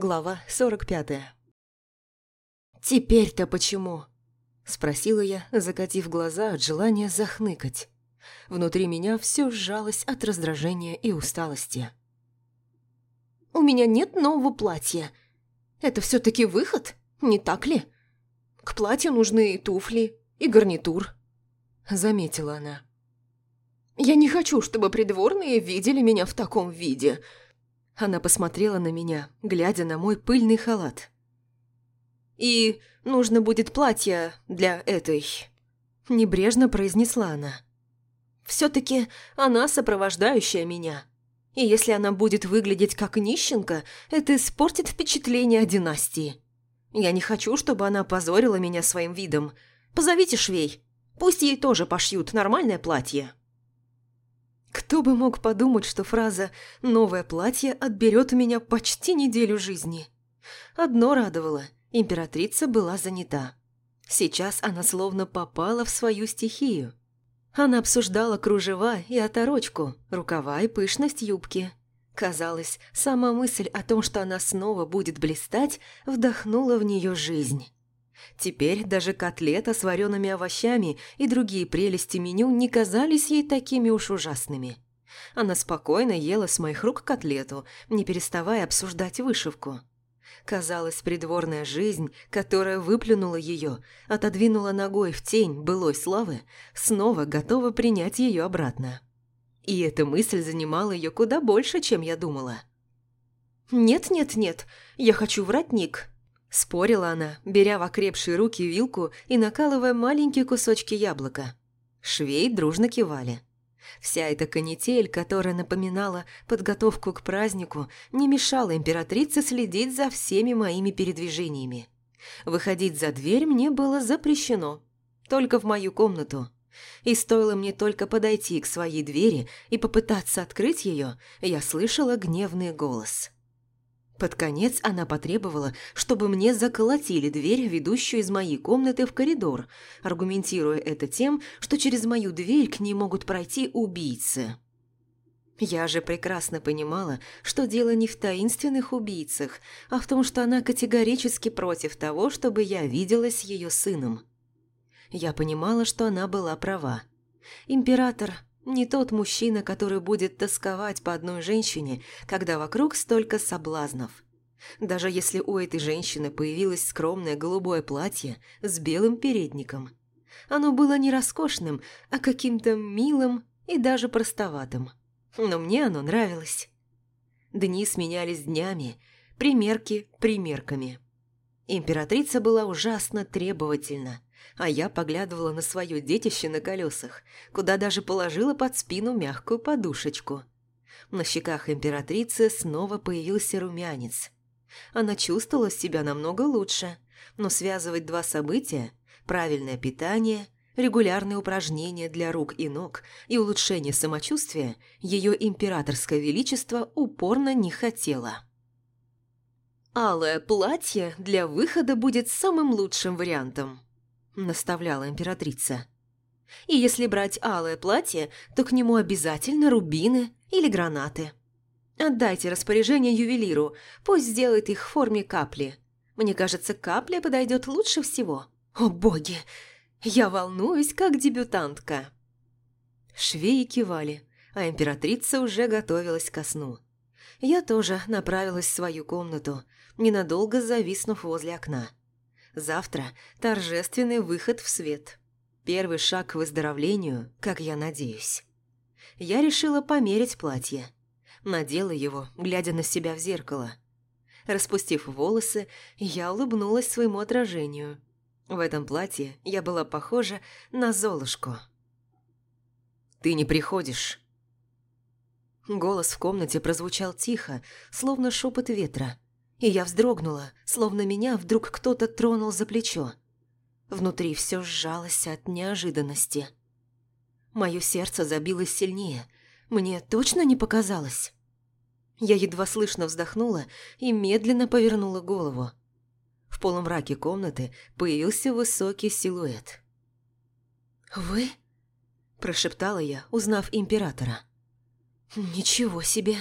Глава 45 «Теперь-то почему?» – спросила я, закатив глаза от желания захныкать. Внутри меня все сжалось от раздражения и усталости. «У меня нет нового платья. Это все таки выход, не так ли? К платью нужны и туфли, и гарнитур», – заметила она. «Я не хочу, чтобы придворные видели меня в таком виде», – она посмотрела на меня, глядя на мой пыльный халат. «И нужно будет платье для этой...» Небрежно произнесла она. «Все-таки она сопровождающая меня. И если она будет выглядеть как нищенка, это испортит впечатление о династии. Я не хочу, чтобы она позорила меня своим видом. Позовите швей. Пусть ей тоже пошьют нормальное платье». Кто бы мог подумать, что фраза «новое платье» отберет у меня почти неделю жизни. Одно радовало – императрица была занята. Сейчас она словно попала в свою стихию. Она обсуждала кружева и оторочку, рукава и пышность юбки. Казалось, сама мысль о том, что она снова будет блистать, вдохнула в нее жизнь. Теперь даже котлета с вареными овощами и другие прелести меню не казались ей такими уж ужасными. Она спокойно ела с моих рук котлету, не переставая обсуждать вышивку. Казалось, придворная жизнь, которая выплюнула ее, отодвинула ногой в тень былой славы, снова готова принять ее обратно. И эта мысль занимала ее куда больше, чем я думала. «Нет-нет-нет, я хочу воротник», Спорила она, беря в окрепшие руки вилку и накалывая маленькие кусочки яблока. Швей дружно кивали. Вся эта канитель, которая напоминала подготовку к празднику, не мешала императрице следить за всеми моими передвижениями. Выходить за дверь мне было запрещено. Только в мою комнату. И стоило мне только подойти к своей двери и попытаться открыть ее, я слышала гневный голос. Под конец она потребовала, чтобы мне заколотили дверь, ведущую из моей комнаты в коридор, аргументируя это тем, что через мою дверь к ней могут пройти убийцы. Я же прекрасно понимала, что дело не в таинственных убийцах, а в том, что она категорически против того, чтобы я виделась ее сыном. Я понимала, что она была права. Император не тот мужчина, который будет тосковать по одной женщине, когда вокруг столько соблазнов. Даже если у этой женщины появилось скромное голубое платье с белым передником. Оно было не роскошным, а каким-то милым и даже простоватым. Но мне оно нравилось. Дни сменялись днями, примерки примерками. Императрица была ужасно требовательна – а я поглядывала на свое детище на колесах, куда даже положила под спину мягкую подушечку. На щеках императрицы снова появился румянец. Она чувствовала себя намного лучше, но связывать два события – правильное питание, регулярные упражнения для рук и ног и улучшение самочувствия – ее императорское величество упорно не хотела. Алое платье для выхода будет самым лучшим вариантом наставляла императрица. «И если брать алое платье, то к нему обязательно рубины или гранаты. Отдайте распоряжение ювелиру, пусть сделает их в форме капли. Мне кажется, капля подойдет лучше всего. О боги! Я волнуюсь, как дебютантка!» Швеи кивали, а императрица уже готовилась ко сну. Я тоже направилась в свою комнату, ненадолго зависнув возле окна. Завтра торжественный выход в свет. Первый шаг к выздоровлению, как я надеюсь. Я решила померить платье. Надела его, глядя на себя в зеркало. Распустив волосы, я улыбнулась своему отражению. В этом платье я была похожа на Золушку. «Ты не приходишь?» Голос в комнате прозвучал тихо, словно шепот ветра и я вздрогнула, словно меня вдруг кто-то тронул за плечо. Внутри все сжалось от неожиданности. Мое сердце забилось сильнее. Мне точно не показалось. Я едва слышно вздохнула и медленно повернула голову. В полумраке комнаты появился высокий силуэт. «Вы?» – прошептала я, узнав императора. «Ничего себе!»